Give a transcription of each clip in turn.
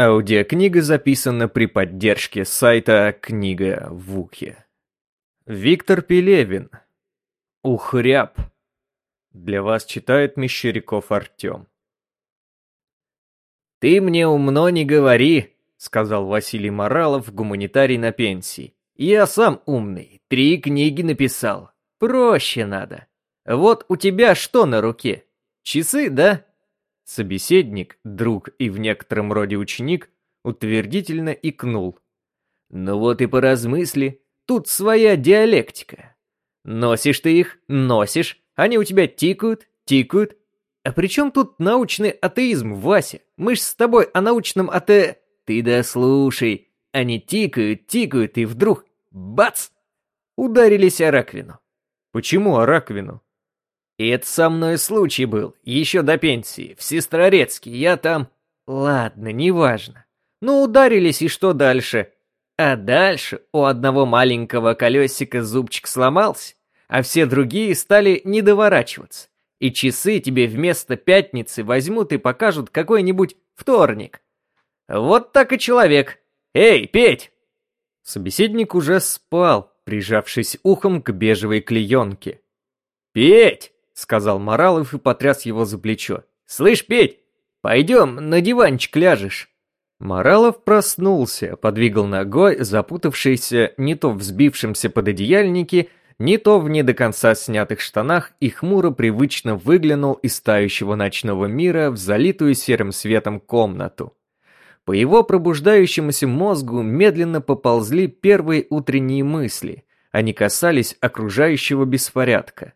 Аудиокнига записана при поддержке сайта «Книга в ухе». Виктор Пелевин. Ухряб. Для вас читает Мещеряков Артем. «Ты мне умно не говори», — сказал Василий Моралов, гуманитарий на пенсии. «Я сам умный, три книги написал. Проще надо. Вот у тебя что на руке? Часы, да?» Собеседник, друг и в некотором роде ученик утвердительно икнул. «Ну вот и поразмысли, тут своя диалектика. Носишь ты их, носишь, они у тебя тикают, тикают. А при чем тут научный атеизм, Вася? Мы ж с тобой о научном ате... Ты да слушай, они тикают, тикают, и вдруг, бац, ударились о раковину. Почему о раковину? И это со мной случай был, еще до пенсии, в Сестрорецке, я там... Ладно, неважно. Ну, ударились, и что дальше? А дальше у одного маленького колесика зубчик сломался, а все другие стали недоворачиваться. И часы тебе вместо пятницы возьмут и покажут какой-нибудь вторник. Вот так и человек. Эй, Петь! Собеседник уже спал, прижавшись ухом к бежевой клеенке. «Петь!» — сказал Моралов и потряс его за плечо. «Слышь, Петь, пойдем, на диванчик ляжешь». Моралов проснулся, подвигал ногой, запутавшийся не то в взбившемся пододеяльнике, не то в не до конца снятых штанах и хмуро привычно выглянул из тающего ночного мира в залитую серым светом комнату. По его пробуждающемуся мозгу медленно поползли первые утренние мысли. Они касались окружающего беспорядка.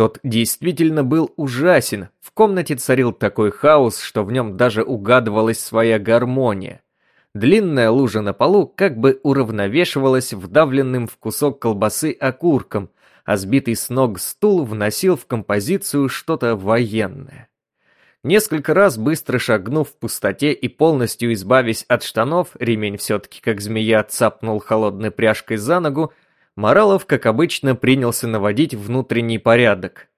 Тот действительно был ужасен. В комнате царил такой хаос, что в нем даже угадывалась своя гармония. Длинная лужа на полу как бы уравновешивалась вдавленным в кусок колбасы окурком, а сбитый с ног стул вносил в композицию что-то военное. Несколько раз быстро шагнув в пустоте и полностью избавясь от штанов, ремень все-таки как змея цапнул холодной пряжкой за ногу, Моралов, как обычно, принялся наводить внутренний порядок.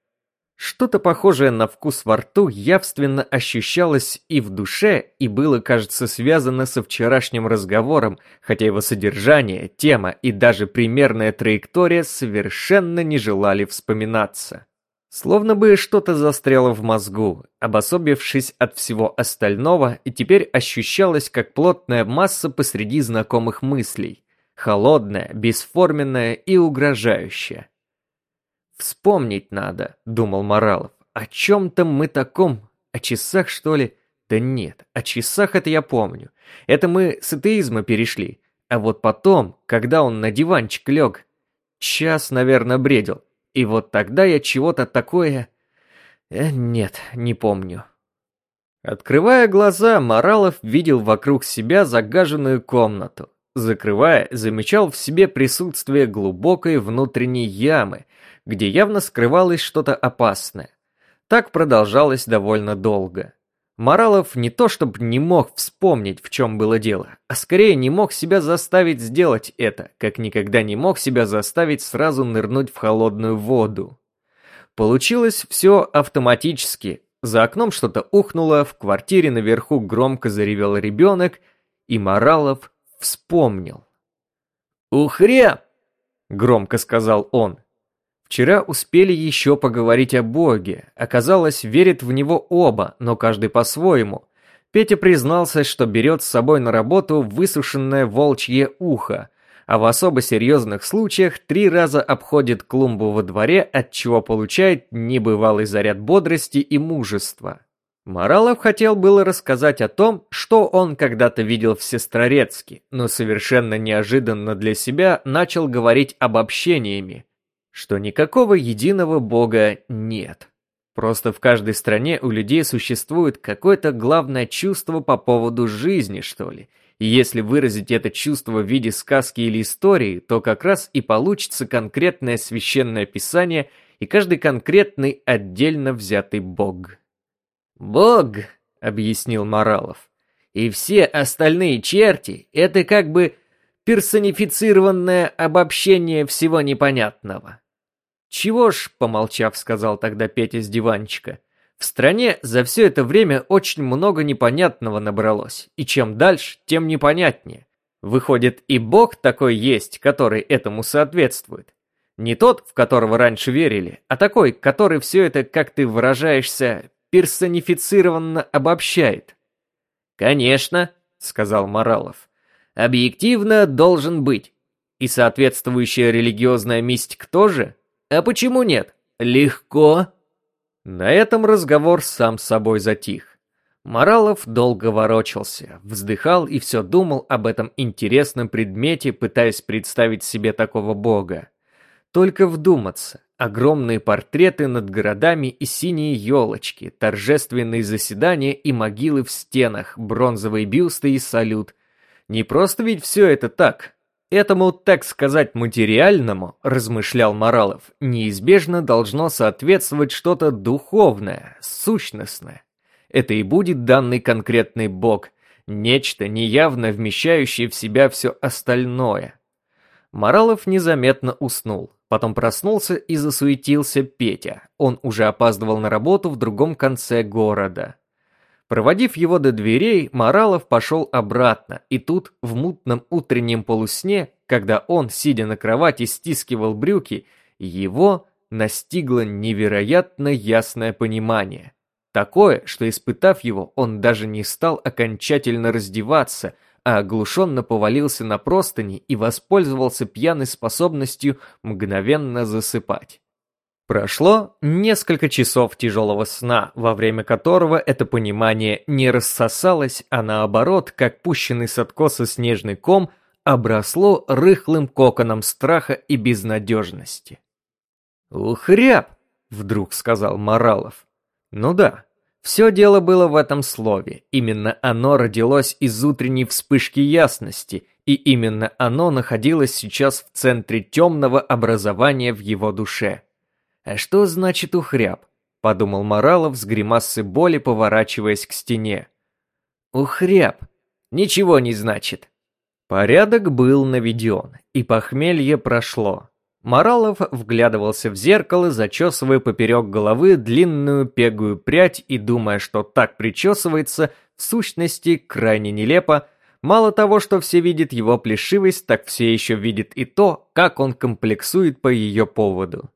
Что-то похожее на вкус во рту явственно ощущалось и в душе, и было, кажется, связано со вчерашним разговором, хотя его содержание, тема и даже примерная траектория совершенно не желали вспоминаться. Словно бы что-то застряло в мозгу, обособившись от всего остального, и теперь ощущалось как плотная масса посреди знакомых мыслей холодная, бесформенная и угрожающая. «Вспомнить надо», — думал Моралов. «О чем-то мы таком? О часах, что ли?» «Да нет, о часах это я помню. Это мы с атеизма перешли. А вот потом, когда он на диванчик лег, час, наверное, бредил. И вот тогда я чего-то такое... Э, нет, не помню». Открывая глаза, Моралов видел вокруг себя загаженную комнату. Закрывая, замечал в себе присутствие глубокой внутренней ямы, где явно скрывалось что-то опасное. Так продолжалось довольно долго. Моралов не то чтобы не мог вспомнить, в чем было дело, а скорее не мог себя заставить сделать это, как никогда не мог себя заставить сразу нырнуть в холодную воду. Получилось все автоматически. За окном что-то ухнуло, в квартире наверху громко заревел ребенок, и Моралов вспомнил. «Ухря!» — громко сказал он. Вчера успели еще поговорить о Боге. Оказалось, верят в него оба, но каждый по-своему. Петя признался, что берет с собой на работу высушенное волчье ухо, а в особо серьезных случаях три раза обходит клумбу во дворе, от чего получает небывалый заряд бодрости и мужества. Моралов хотел было рассказать о том, что он когда-то видел в Сестрорецке, но совершенно неожиданно для себя начал говорить обобщениями, что никакого единого бога нет. Просто в каждой стране у людей существует какое-то главное чувство по поводу жизни, что ли. И если выразить это чувство в виде сказки или истории, то как раз и получится конкретное священное писание и каждый конкретный отдельно взятый бог. «Бог», — объяснил Моралов, — «и все остальные черти — это как бы персонифицированное обобщение всего непонятного». «Чего ж», — помолчав, сказал тогда Петя с диванчика, В стране за все это время очень много непонятного набралось, и чем дальше, тем непонятнее. Выходит, и Бог такой есть, который этому соответствует. Не тот, в которого раньше верили, а такой, который все это, как ты выражаешься, персонифицированно обобщает. «Конечно», — сказал Моралов, — «объективно должен быть. И соответствующая религиозная мистика тоже? А почему нет? Легко». На этом разговор сам собой затих. Моралов долго ворочался, вздыхал и все думал об этом интересном предмете, пытаясь представить себе такого бога. Только вдуматься. Огромные портреты над городами и синие елочки, торжественные заседания и могилы в стенах, бронзовые бюсты и салют. Не просто ведь все это так. Этому, так сказать, материальному, размышлял Моралов, неизбежно должно соответствовать что-то духовное, сущностное. Это и будет данный конкретный бог, нечто неявно вмещающее в себя все остальное. Моралов незаметно уснул. Потом проснулся и засуетился Петя. Он уже опаздывал на работу в другом конце города. Проводив его до дверей, Моралов пошел обратно, и тут, в мутном утреннем полусне, когда он, сидя на кровати, стискивал брюки, его настигло невероятно ясное понимание. Такое, что испытав его, он даже не стал окончательно раздеваться, а оглушенно повалился на простыни и воспользовался пьяной способностью мгновенно засыпать. Прошло несколько часов тяжелого сна, во время которого это понимание не рассосалось, а наоборот, как пущенный с откоса снежный ком, обросло рыхлым коконом страха и безнадежности. «Ухряб!» — вдруг сказал Моралов. «Ну да, все дело было в этом слове. Именно оно родилось из утренней вспышки ясности, и именно оно находилось сейчас в центре темного образования в его душе. «А что значит ухряб?» – подумал Моралов с гримасой боли, поворачиваясь к стене. «Ухряб! Ничего не значит!» Порядок был наведен, и похмелье прошло. Моралов вглядывался в зеркало, зачесывая поперек головы длинную пегую прядь и думая, что так причесывается, в сущности, крайне нелепо. Мало того, что все видят его плешивость, так все еще видят и то, как он комплексует по ее поводу.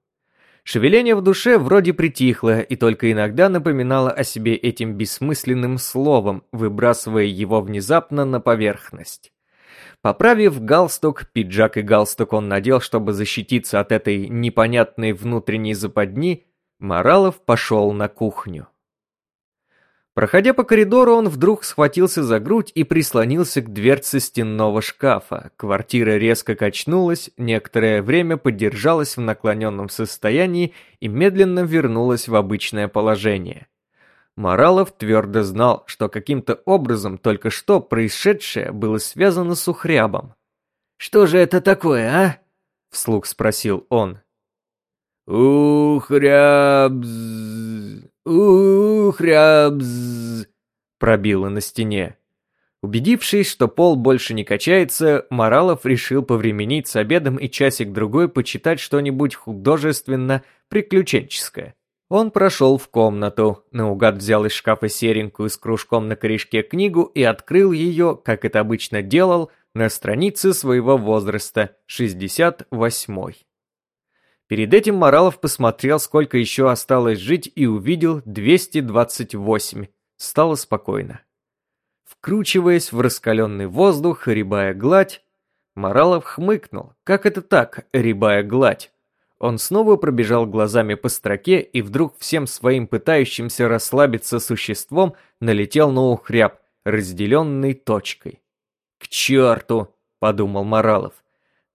Шевеление в душе вроде притихло и только иногда напоминало о себе этим бессмысленным словом, выбрасывая его внезапно на поверхность. Поправив галстук, пиджак и галстук он надел, чтобы защититься от этой непонятной внутренней западни, Моралов пошел на кухню. Проходя по коридору, он вдруг схватился за грудь и прислонился к дверце стенного шкафа. Квартира резко качнулась, некоторое время поддержалась в наклоненном состоянии и медленно вернулась в обычное положение. Моралов твердо знал, что каким-то образом только что происшедшее было связано с ухрябом. «Что же это такое, а?» — вслух спросил он. «Ухрябз, ухрябз», — пробило на стене. Убедившись, что пол больше не качается, Моралов решил повременить с обедом и часик-другой почитать что-нибудь художественно-приключенческое. Он прошел в комнату, наугад взял из шкафа серенькую с кружком на корешке книгу и открыл ее, как это обычно делал, на странице своего возраста, 68-й. Перед этим Моралов посмотрел, сколько еще осталось жить, и увидел 228. Стало спокойно. Вкручиваясь в раскаленный воздух, рябая гладь, Моралов хмыкнул. Как это так, рябая гладь? Он снова пробежал глазами по строке и вдруг всем своим пытающимся расслабиться существом налетел на ухряб, разделенный точкой. «К черту!» — подумал Моралов.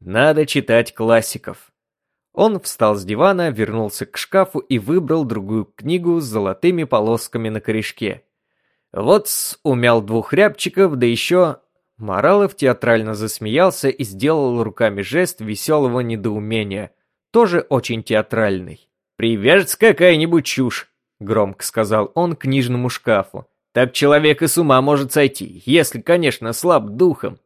«Надо читать классиков». Он встал с дивана, вернулся к шкафу и выбрал другую книгу с золотыми полосками на корешке. Вот умял двух рябчиков, да еще... Моралов театрально засмеялся и сделал руками жест веселого недоумения — тоже очень театральный. «Привяжется какая-нибудь чушь», — громко сказал он книжному шкафу. «Так человек и с ума может сойти, если, конечно, слаб духом».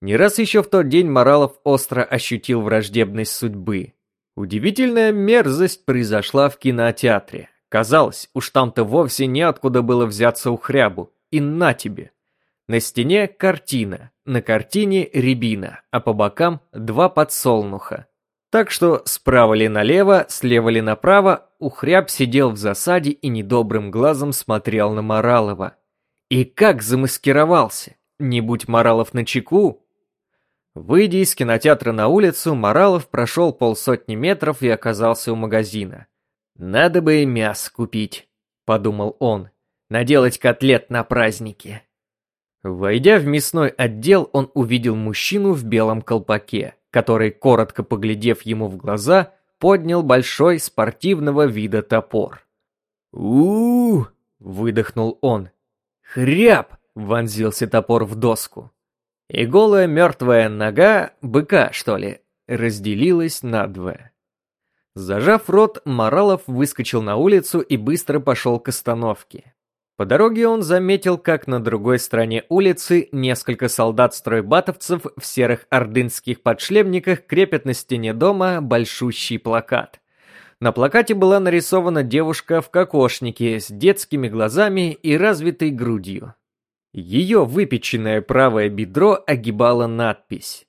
Не раз еще в тот день Моралов остро ощутил враждебность судьбы. Удивительная мерзость произошла в кинотеатре. Казалось, уж там-то вовсе неоткуда было взяться у хрябу. И на тебе. На стене картина, на картине рябина, а по бокам два подсолнуха. Так что справа ли налево, слева ли направо, Ухряб сидел в засаде и недобрым глазом смотрел на Моралова. И как замаскировался! Не будь Моралов на чеку! Выйдя из кинотеатра на улицу, Моралов прошел полсотни метров и оказался у магазина. «Надо бы и мясо купить», — подумал он, — «наделать котлет на празднике». Войдя в мясной отдел, он увидел мужчину в белом колпаке, который, коротко поглядев ему в глаза, поднял большой спортивного вида топор. у, -у, -у выдохнул он. «Хряб!» — вонзился топор в доску. И голая мертвая нога, быка, что ли, разделилась надвое. Зажав рот, Моралов выскочил на улицу и быстро пошел к остановке. По дороге он заметил, как на другой стороне улицы несколько солдат-стройбатовцев в серых ордынских подшлемниках крепят на стене дома большущий плакат. На плакате была нарисована девушка в кокошнике с детскими глазами и развитой грудью. Ее выпеченное правое бедро огибала надпись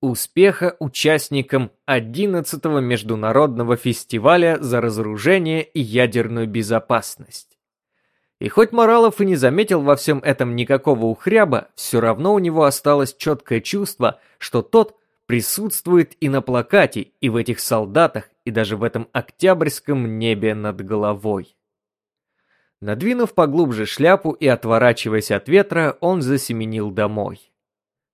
«Успеха участникам 11-го международного фестиваля за разоружение и ядерную безопасность». И хоть Моралов и не заметил во всем этом никакого ухряба, все равно у него осталось четкое чувство, что тот присутствует и на плакате, и в этих солдатах, и даже в этом октябрьском небе над головой. Надвинув поглубже шляпу и отворачиваясь от ветра, он засеменил домой.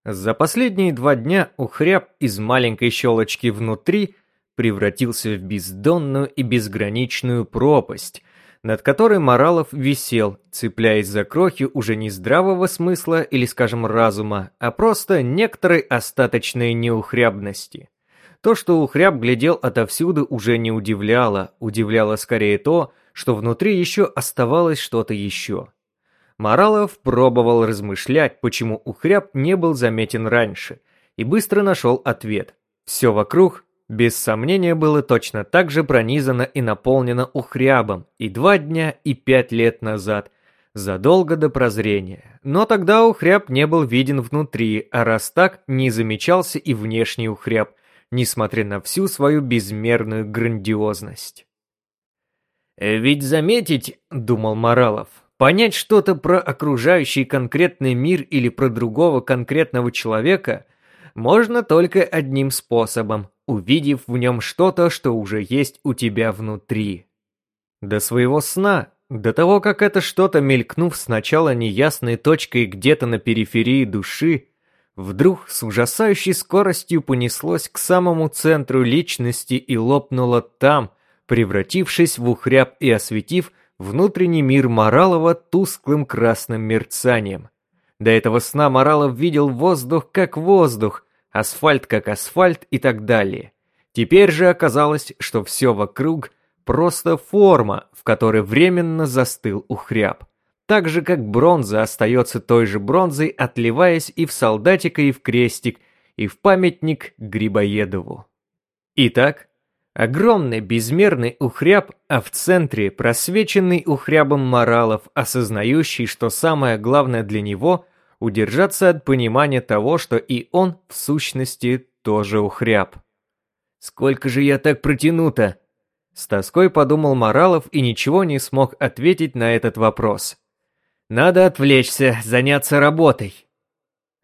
За последние два дня ухряб из маленькой щелочки внутри превратился в бездонную и безграничную пропасть – над которой Моралов висел, цепляясь за крохи уже не здравого смысла или, скажем, разума, а просто некоторой остаточной неухрябности. То, что ухряб глядел отовсюду, уже не удивляло, удивляло скорее то, что внутри еще оставалось что-то еще. Моралов пробовал размышлять, почему ухряб не был заметен раньше, и быстро нашел ответ. Все вокруг без сомнения было точно так же пронизано и наполнено ухрябом и два дня, и пять лет назад, задолго до прозрения. Но тогда ухряб не был виден внутри, а раз так, не замечался и внешний ухряб, несмотря на всю свою безмерную грандиозность. «Ведь заметить, — думал Моралов, — понять что-то про окружающий конкретный мир или про другого конкретного человека можно только одним способом увидев в нем что-то, что уже есть у тебя внутри. До своего сна, до того, как это что-то, мелькнув сначала неясной точкой где-то на периферии души, вдруг с ужасающей скоростью понеслось к самому центру личности и лопнуло там, превратившись в ухряб и осветив внутренний мир Моралова тусклым красным мерцанием. До этого сна Моралов видел воздух как воздух, асфальт как асфальт и так далее. Теперь же оказалось, что все вокруг просто форма, в которой временно застыл ухряб. Так же, как бронза остается той же бронзой, отливаясь и в солдатика, и в крестик, и в памятник Грибоедову. Итак, огромный безмерный ухряб, а в центре просвеченный ухрябом моралов, осознающий, что самое главное для него удержаться от понимания того, что и он, в сущности, тоже ухряб. «Сколько же я так протяну-то?» С тоской подумал Моралов и ничего не смог ответить на этот вопрос. «Надо отвлечься, заняться работой».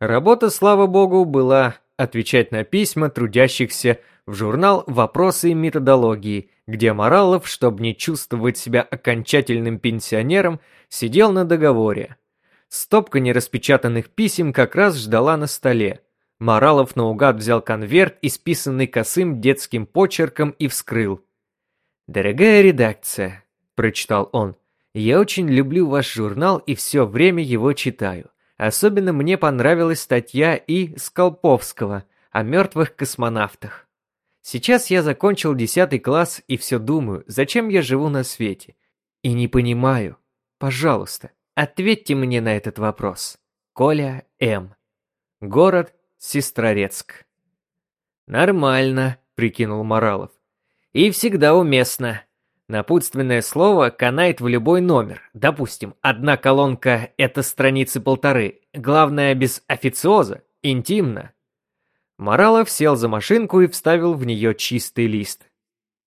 Работа, слава богу, была отвечать на письма трудящихся в журнал «Вопросы методологии», где Моралов, чтобы не чувствовать себя окончательным пенсионером, сидел на договоре. Стопка нераспечатанных писем как раз ждала на столе. Моралов наугад взял конверт, исписанный косым детским почерком, и вскрыл. «Дорогая редакция», — прочитал он, — «я очень люблю ваш журнал и все время его читаю. Особенно мне понравилась статья И. Скалповского о мертвых космонавтах. Сейчас я закончил десятый класс и все думаю, зачем я живу на свете. И не понимаю. Пожалуйста, Ответьте мне на этот вопрос. Коля М. Город Сестрорецк. Нормально, прикинул Моралов. И всегда уместно. Напутственное слово канает в любой номер. Допустим, одна колонка – это страницы полторы. Главное, без официоза, интимно. Моралов сел за машинку и вставил в нее чистый лист.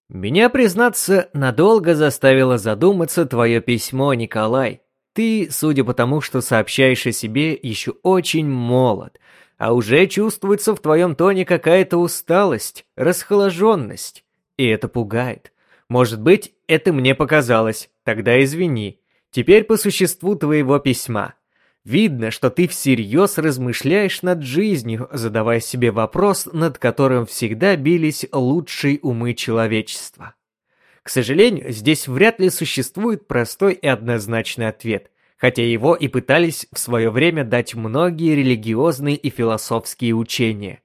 «Меня, признаться, надолго заставило задуматься твое письмо, Николай. Ты, судя по тому, что сообщаешь о себе, еще очень молод, а уже чувствуется в твоем тоне какая-то усталость, расхоложенность, и это пугает. Может быть, это мне показалось, тогда извини. Теперь по существу твоего письма. Видно, что ты всерьез размышляешь над жизнью, задавая себе вопрос, над которым всегда бились лучшие умы человечества. К сожалению, здесь вряд ли существует простой и однозначный ответ, хотя его и пытались в свое время дать многие религиозные и философские учения.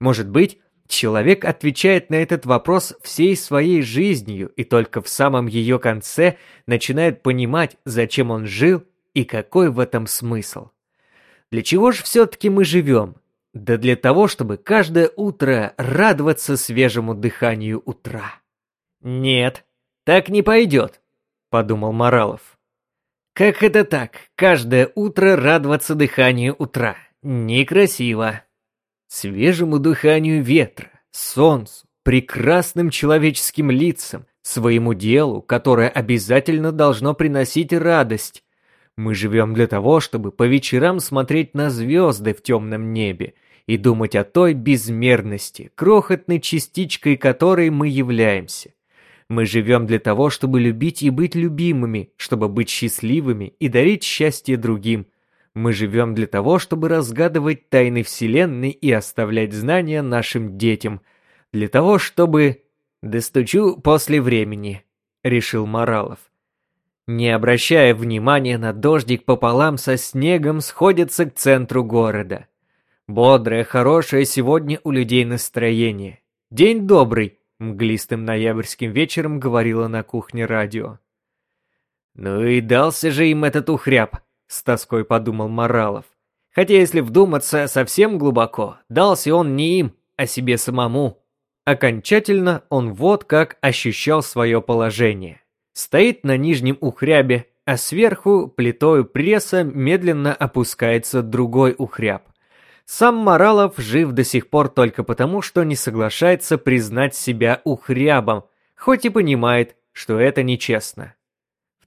Может быть, Человек отвечает на этот вопрос всей своей жизнью и только в самом ее конце начинает понимать, зачем он жил и какой в этом смысл. Для чего же все-таки мы живем? Да для того, чтобы каждое утро радоваться свежему дыханию утра. «Нет, так не пойдет», — подумал Моралов. «Как это так, каждое утро радоваться дыханию утра? Некрасиво» свежему дыханию ветра, солнцу, прекрасным человеческим лицам, своему делу, которое обязательно должно приносить радость. Мы живем для того, чтобы по вечерам смотреть на звезды в темном небе и думать о той безмерности, крохотной частичкой которой мы являемся. Мы живем для того, чтобы любить и быть любимыми, чтобы быть счастливыми и дарить счастье другим – мы живем для того, чтобы разгадывать тайны Вселенной и оставлять знания нашим детям. Для того, чтобы... «Достучу после времени», — решил Моралов. Не обращая внимания на дождик пополам со снегом, сходится к центру города. Бодрое, хорошее сегодня у людей настроение. День добрый, мглистым ноябрьским вечером говорила на кухне радио. Ну и дался же им этот ухряб, с тоской подумал Моралов. Хотя, если вдуматься совсем глубоко, дался он не им, а себе самому. Окончательно он вот как ощущал свое положение. Стоит на нижнем ухрябе, а сверху плитою пресса медленно опускается другой ухряб. Сам Моралов жив до сих пор только потому, что не соглашается признать себя ухрябом, хоть и понимает, что это нечестно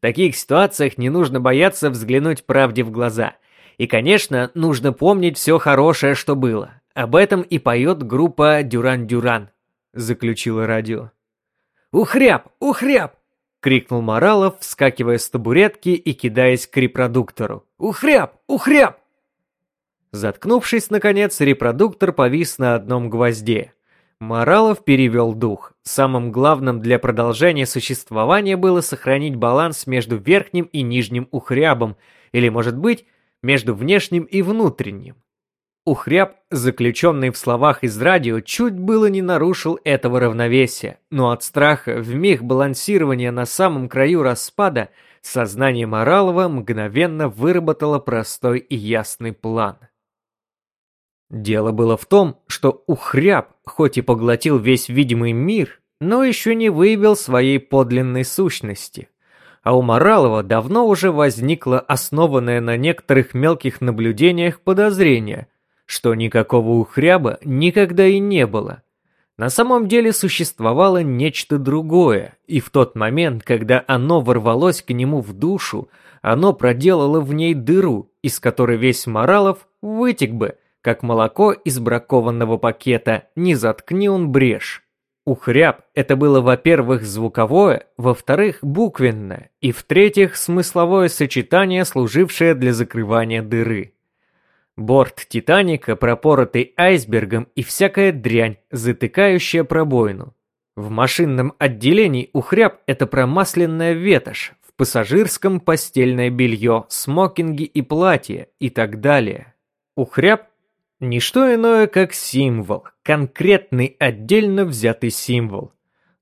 таких ситуациях не нужно бояться взглянуть правде в глаза. И, конечно, нужно помнить все хорошее, что было. Об этом и поет группа «Дюран-Дюран», — заключила радио. «Ухряб! Ухряб!» — крикнул Моралов, вскакивая с табуретки и кидаясь к репродуктору. «Ухряб! Ухряб!» Заткнувшись, наконец, репродуктор повис на одном гвозде. Моралов перевел дух. Самым главным для продолжения существования было сохранить баланс между верхним и нижним ухрябом, или, может быть, между внешним и внутренним. Ухряб, заключенный в словах из радио, чуть было не нарушил этого равновесия, но от страха в миг балансирования на самом краю распада сознание Моралова мгновенно выработало простой и ясный план – Дело было в том, что Ухряб, хоть и поглотил весь видимый мир, но еще не выявил своей подлинной сущности. А у Моралова давно уже возникло основанное на некоторых мелких наблюдениях подозрение, что никакого Ухряба никогда и не было. На самом деле существовало нечто другое, и в тот момент, когда оно ворвалось к нему в душу, оно проделало в ней дыру, из которой весь Моралов вытек бы, как молоко из бракованного пакета, не заткни он брешь. Ухряб – это было, во-первых, звуковое, во-вторых, буквенное, и, в-третьих, смысловое сочетание, служившее для закрывания дыры. Борт Титаника, пропоротый айсбергом и всякая дрянь, затыкающая пробоину. В машинном отделении ухряб – это промасленная ветошь, в пассажирском – постельное белье, смокинги и платья и так далее. Ухряб Ничто иное, как символ, конкретный отдельно взятый символ.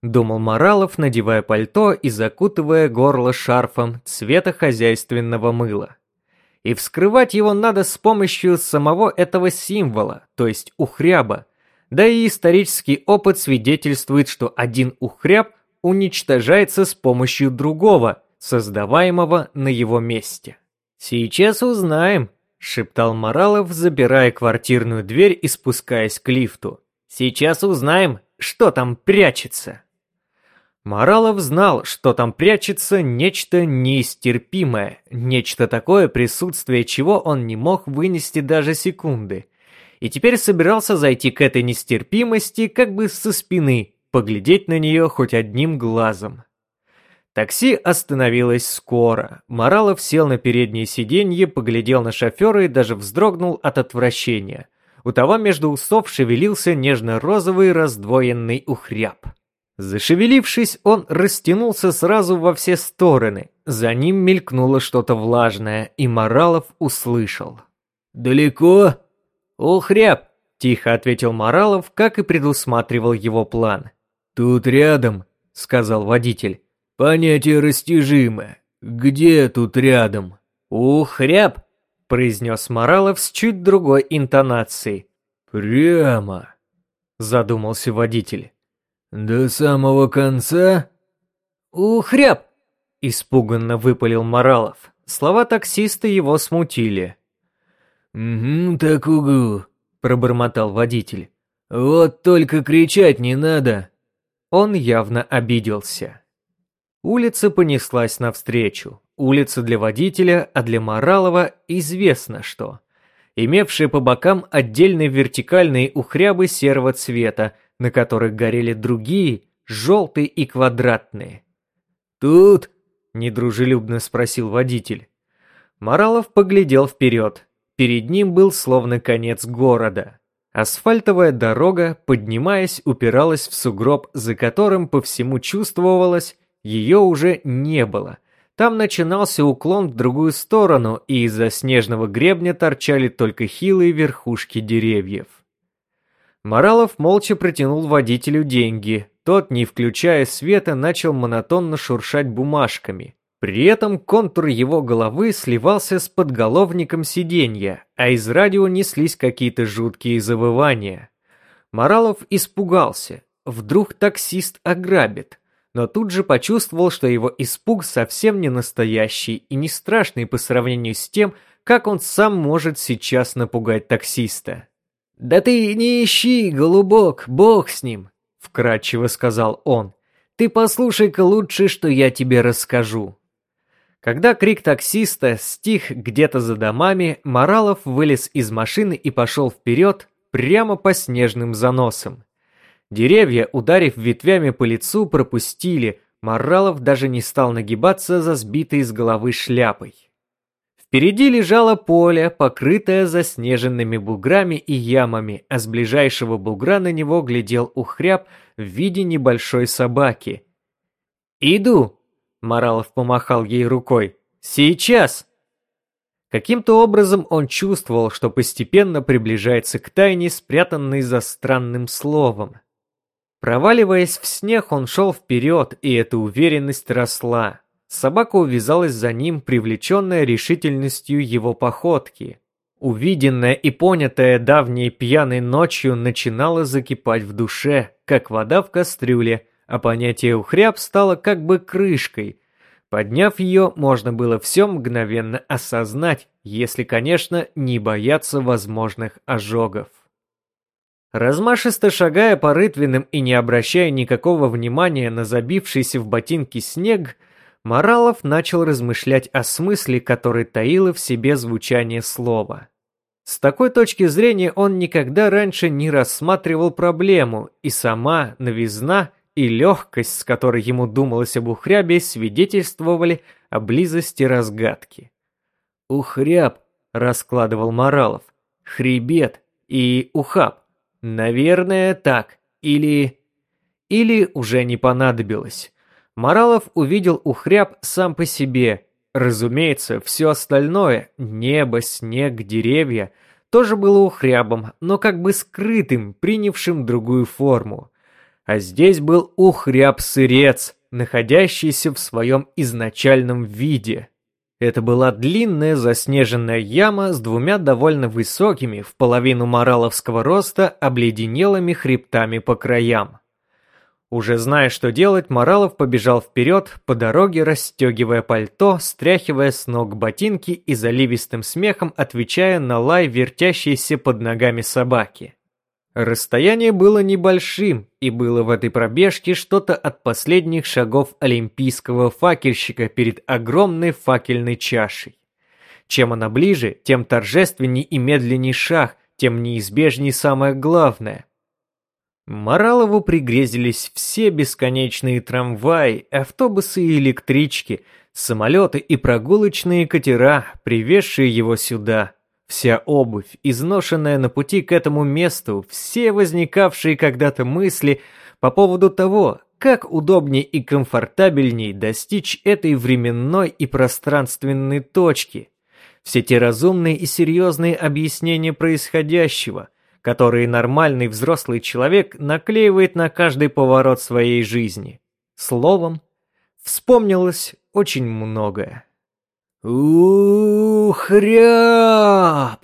Думал Моралов, надевая пальто и закутывая горло шарфом цвета хозяйственного мыла. И вскрывать его надо с помощью самого этого символа, то есть ухряба. Да и исторический опыт свидетельствует, что один ухряб уничтожается с помощью другого, создаваемого на его месте. «Сейчас узнаем», — шептал Моралов, забирая квартирную дверь и спускаясь к лифту. «Сейчас узнаем, что там прячется». Моралов знал, что там прячется нечто неистерпимое, нечто такое, присутствие чего он не мог вынести даже секунды. И теперь собирался зайти к этой нестерпимости как бы со спины, поглядеть на нее хоть одним глазом. Такси остановилось скоро. Моралов сел на переднее сиденье, поглядел на шофера и даже вздрогнул от отвращения. У того между усов шевелился нежно-розовый раздвоенный ухряб. Зашевелившись, он растянулся сразу во все стороны. За ним мелькнуло что-то влажное, и Моралов услышал. «Далеко?» «Ухряб!» – тихо ответил Моралов, как и предусматривал его план. «Тут рядом», – сказал водитель. «Понятие растяжимое. Где тут рядом?» «Ухряб!» – произнес Моралов с чуть другой интонацией. «Прямо!» – задумался водитель. «До самого конца?» «Ухряб!» – испуганно выпалил Моралов. Слова таксиста его смутили. «Угу, так угу», – пробормотал водитель. «Вот только кричать не надо». Он явно обиделся. Улица понеслась навстречу. Улица для водителя, а для Моралова известно что. Имевшие по бокам отдельные вертикальные ухрябы серого цвета, на которых горели другие, желтые и квадратные. «Тут?» – недружелюбно спросил водитель. Моралов поглядел вперед. Перед ним был словно конец города. Асфальтовая дорога, поднимаясь, упиралась в сугроб, за которым по всему чувствовалось, ее уже не было. Там начинался уклон в другую сторону, и из-за снежного гребня торчали только хилые верхушки деревьев. Моралов молча протянул водителю деньги. Тот, не включая света, начал монотонно шуршать бумажками. При этом контур его головы сливался с подголовником сиденья, а из радио неслись какие-то жуткие завывания. Моралов испугался. Вдруг таксист ограбит. Но тут же почувствовал, что его испуг совсем не настоящий и не страшный по сравнению с тем, как он сам может сейчас напугать таксиста. «Да ты не ищи, голубок, бог с ним», — вкратчиво сказал он. «Ты послушай-ка лучше, что я тебе расскажу». Когда крик таксиста стих где-то за домами, Моралов вылез из машины и пошел вперед, прямо по снежным заносам. Деревья, ударив ветвями по лицу, пропустили, Моралов даже не стал нагибаться за сбитой с головы шляпой. Впереди лежало поле, покрытое заснеженными буграми и ямами, а с ближайшего бугра на него глядел ухряб в виде небольшой собаки. «Иду!» — Моралов помахал ей рукой. «Сейчас!» Каким-то образом он чувствовал, что постепенно приближается к тайне, спрятанной за странным словом. Проваливаясь в снег, он шел вперед, и эта уверенность росла. Собака увязалась за ним, привлеченная решительностью его походки. Увиденное и понятое давней пьяной ночью начинало закипать в душе, как вода в кастрюле, а понятие ухряб стало как бы крышкой. Подняв ее, можно было все мгновенно осознать, если, конечно, не бояться возможных ожогов. Размашисто шагая по рытвинам и не обращая никакого внимания на забившийся в ботинки снег, Моралов начал размышлять о смысле, который таило в себе звучание слова. С такой точки зрения он никогда раньше не рассматривал проблему, и сама новизна и легкость, с которой ему думалось об ухрябе, свидетельствовали о близости разгадки. «Ухряб», — раскладывал Моралов, — «хребет и ухаб. Наверное, так. Или...» Или уже не понадобилось. Моралов увидел ухряб сам по себе. Разумеется, все остальное — небо, снег, деревья — тоже было ухрябом, но как бы скрытым, принявшим другую форму. А здесь был ухряб-сырец, находящийся в своем изначальном виде. Это была длинная заснеженная яма с двумя довольно высокими, в половину мораловского роста, обледенелыми хребтами по краям. Уже зная, что делать, Моралов побежал вперед, по дороге расстегивая пальто, стряхивая с ног ботинки и заливистым смехом отвечая на лай вертящейся под ногами собаки. Расстояние было небольшим, и было в этой пробежке что-то от последних шагов олимпийского факельщика перед огромной факельной чашей. Чем она ближе, тем торжественней и медленней шаг, тем неизбежней самое главное Моралову пригрезились все бесконечные трамваи, автобусы и электрички, самолеты и прогулочные катера, привезшие его сюда. Вся обувь, изношенная на пути к этому месту, все возникавшие когда-то мысли по поводу того, как удобнее и комфортабельней достичь этой временной и пространственной точки. Все те разумные и серьезные объяснения происходящего – которые нормальный взрослый человек наклеивает на каждый поворот своей жизни. Словом, вспомнилось очень многое. «Ух, ряб!»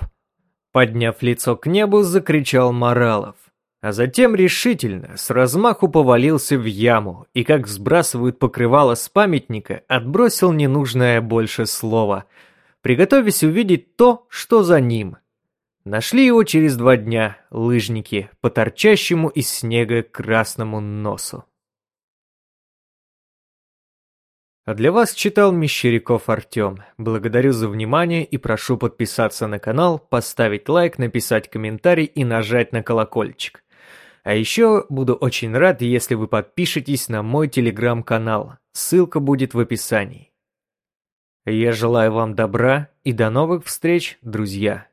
Подняв лицо к небу, закричал Моралов. А затем решительно, с размаху повалился в яму и, как сбрасывают покрывало с памятника, отбросил ненужное больше слово, приготовясь увидеть то, что за ним – Нашли его через два дня лыжники по торчащему из снега красному носу. А для вас читал Мещеряков Артем. Благодарю за внимание и прошу подписаться на канал, поставить лайк, написать комментарий и нажать на колокольчик. А еще буду очень рад, если вы подпишетесь на мой телеграм-канал. Ссылка будет в описании. Я желаю вам добра и до новых встреч, друзья.